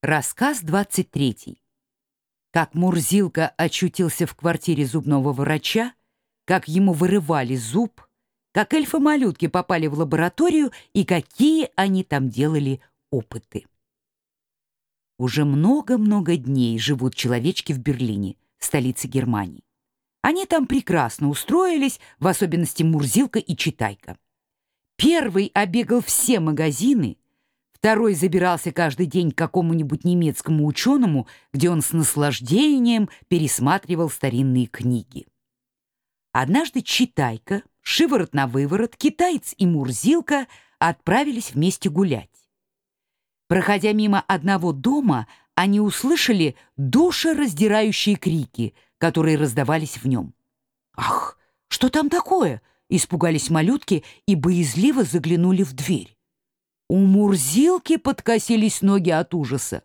Рассказ 23. Как Мурзилка очутился в квартире зубного врача, как ему вырывали зуб, как эльфы-малютки попали в лабораторию и какие они там делали опыты. Уже много-много дней живут человечки в Берлине, столице Германии. Они там прекрасно устроились, в особенности Мурзилка и Читайка. Первый обегал все магазины — Второй забирался каждый день к какому-нибудь немецкому ученому, где он с наслаждением пересматривал старинные книги. Однажды Читайка, Шиворот на выворот, Китаец и Мурзилка отправились вместе гулять. Проходя мимо одного дома, они услышали душераздирающие крики, которые раздавались в нем. «Ах, что там такое?» — испугались малютки и боязливо заглянули в дверь. У Мурзилки подкосились ноги от ужаса.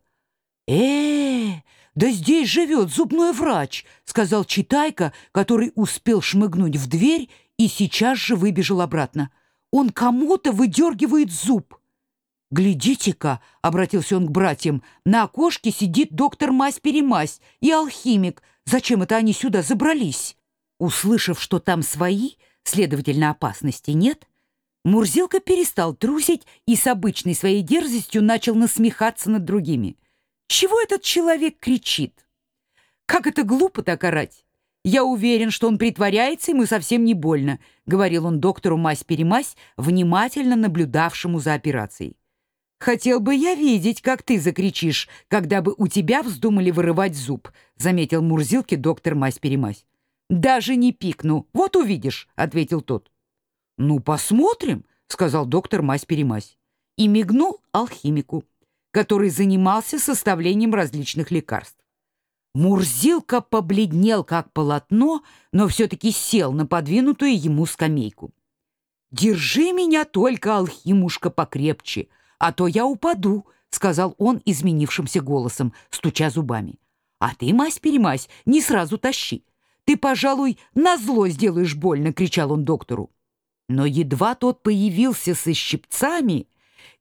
э да здесь живет зубной врач», — сказал Читайка, который успел шмыгнуть в дверь и сейчас же выбежал обратно. «Он кому-то выдергивает зуб». «Глядите-ка», — обратился он к братьям, — «на окошке сидит доктор Мась-Перемась и алхимик. Зачем это они сюда забрались?» Услышав, что там свои, следовательно, опасности нет, — Мурзилка перестал трусить и с обычной своей дерзостью начал насмехаться над другими. «Чего этот человек кричит? Как это глупо так орать! Я уверен, что он притворяется, ему совсем не больно», — говорил он доктору мась-перемась, внимательно наблюдавшему за операцией. «Хотел бы я видеть, как ты закричишь, когда бы у тебя вздумали вырывать зуб», — заметил Мурзилке доктор мась-перемась. «Даже не пикну, вот увидишь», — ответил тот. «Ну, посмотрим», — сказал доктор Мась-Перемась. И мигнул алхимику, который занимался составлением различных лекарств. Мурзилка побледнел, как полотно, но все-таки сел на подвинутую ему скамейку. «Держи меня только, алхимушка, покрепче, а то я упаду», — сказал он изменившимся голосом, стуча зубами. «А ты, мась-перемась, не сразу тащи. Ты, пожалуй, назло сделаешь больно», — кричал он доктору. Но едва тот появился со щипцами,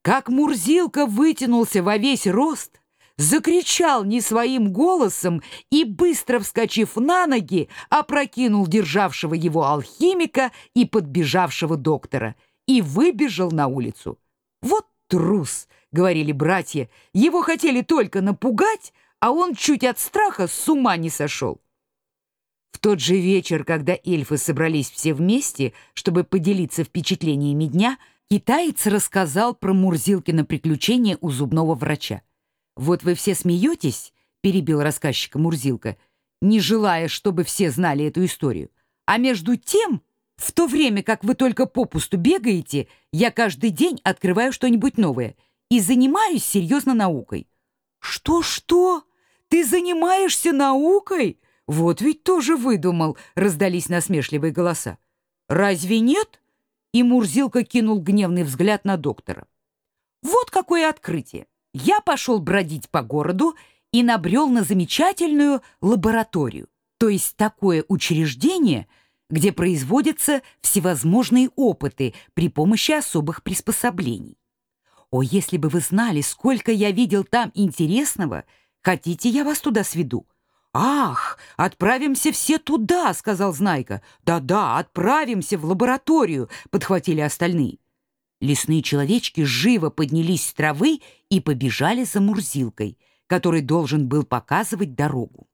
как Мурзилка вытянулся во весь рост, закричал не своим голосом и, быстро вскочив на ноги, опрокинул державшего его алхимика и подбежавшего доктора и выбежал на улицу. «Вот трус!» — говорили братья. «Его хотели только напугать, а он чуть от страха с ума не сошел». В тот же вечер, когда эльфы собрались все вместе, чтобы поделиться впечатлениями дня, китаец рассказал про Мурзилкино приключение у зубного врача. «Вот вы все смеетесь», — перебил рассказчика Мурзилка, не желая, чтобы все знали эту историю. «А между тем, в то время, как вы только попусту бегаете, я каждый день открываю что-нибудь новое и занимаюсь серьезно наукой». «Что-что? Ты занимаешься наукой?» «Вот ведь тоже выдумал!» — раздались насмешливые голоса. «Разве нет?» И Мурзилка кинул гневный взгляд на доктора. «Вот какое открытие! Я пошел бродить по городу и набрел на замечательную лабораторию, то есть такое учреждение, где производятся всевозможные опыты при помощи особых приспособлений. О, если бы вы знали, сколько я видел там интересного! Хотите, я вас туда сведу?» «Ах, отправимся все туда!» — сказал Знайка. «Да-да, отправимся в лабораторию!» — подхватили остальные. Лесные человечки живо поднялись с травы и побежали за Мурзилкой, который должен был показывать дорогу.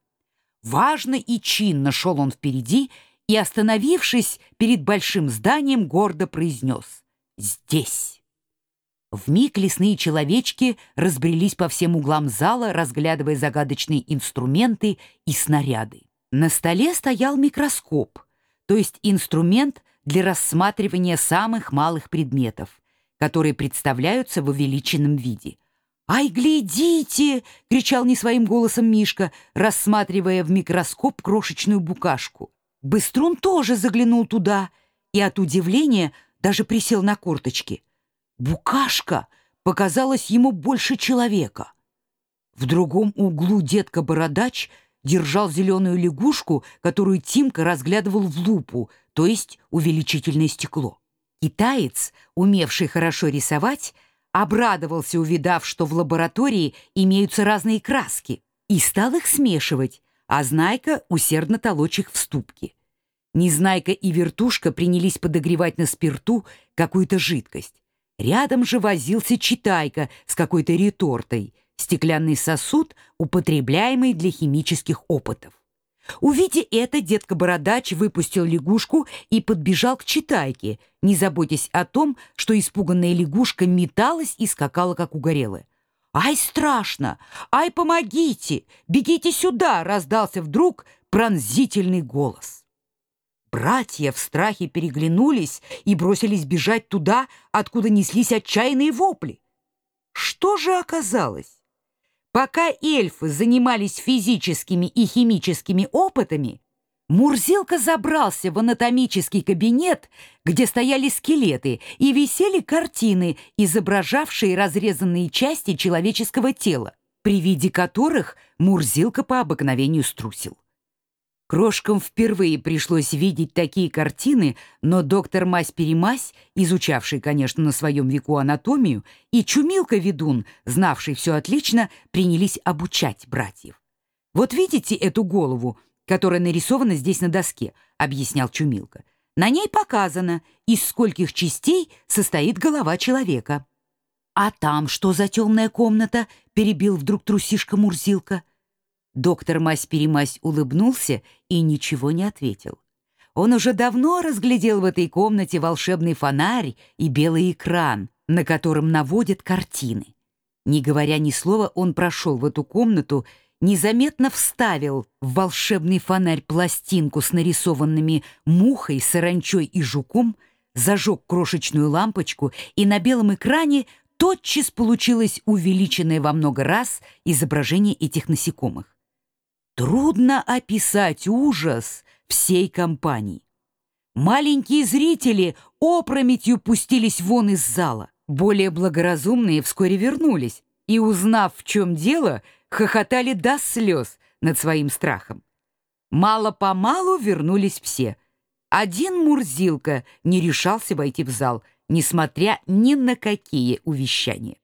Важно и чинно шел он впереди и, остановившись перед большим зданием, гордо произнес «Здесь». Вмиг лесные человечки разбрелись по всем углам зала, разглядывая загадочные инструменты и снаряды. На столе стоял микроскоп, то есть инструмент для рассматривания самых малых предметов, которые представляются в увеличенном виде. «Ай, глядите!» — кричал не своим голосом Мишка, рассматривая в микроскоп крошечную букашку. Быструн тоже заглянул туда и от удивления даже присел на корточки — Букашка показалась ему больше человека. В другом углу детка-бородач держал зеленую лягушку, которую Тимка разглядывал в лупу, то есть увеличительное стекло. Китаец, умевший хорошо рисовать, обрадовался, увидав, что в лаборатории имеются разные краски, и стал их смешивать, а Знайка усердно толочь их в ступке. Незнайка и Вертушка принялись подогревать на спирту какую-то жидкость. Рядом же возился Читайка с какой-то ретортой, стеклянный сосуд, употребляемый для химических опытов. Увидя это, детка-бородач выпустил лягушку и подбежал к Читайке, не заботясь о том, что испуганная лягушка металась и скакала, как угорелая. «Ай, страшно! Ай, помогите! Бегите сюда!» — раздался вдруг пронзительный голос. Братья в страхе переглянулись и бросились бежать туда, откуда неслись отчаянные вопли. Что же оказалось? Пока эльфы занимались физическими и химическими опытами, Мурзилка забрался в анатомический кабинет, где стояли скелеты и висели картины, изображавшие разрезанные части человеческого тела, при виде которых Мурзилка по обыкновению струсил. Крошкам впервые пришлось видеть такие картины, но доктор Мась-Перемась, изучавший, конечно, на своем веку анатомию, и Чумилка-ведун, знавший все отлично, принялись обучать братьев. «Вот видите эту голову, которая нарисована здесь на доске?» — объяснял Чумилка. «На ней показано, из скольких частей состоит голова человека». «А там что за темная комната?» — перебил вдруг трусишка Мурзилка. Доктор Мась-Перемась улыбнулся и ничего не ответил. Он уже давно разглядел в этой комнате волшебный фонарь и белый экран, на котором наводят картины. Не говоря ни слова, он прошел в эту комнату, незаметно вставил в волшебный фонарь пластинку с нарисованными мухой, саранчой и жуком, зажег крошечную лампочку, и на белом экране тотчас получилось увеличенное во много раз изображение этих насекомых. Трудно описать ужас всей компании. Маленькие зрители опрометью пустились вон из зала. Более благоразумные вскоре вернулись и, узнав, в чем дело, хохотали до слез над своим страхом. Мало-помалу вернулись все. Один Мурзилка не решался войти в зал, несмотря ни на какие увещания.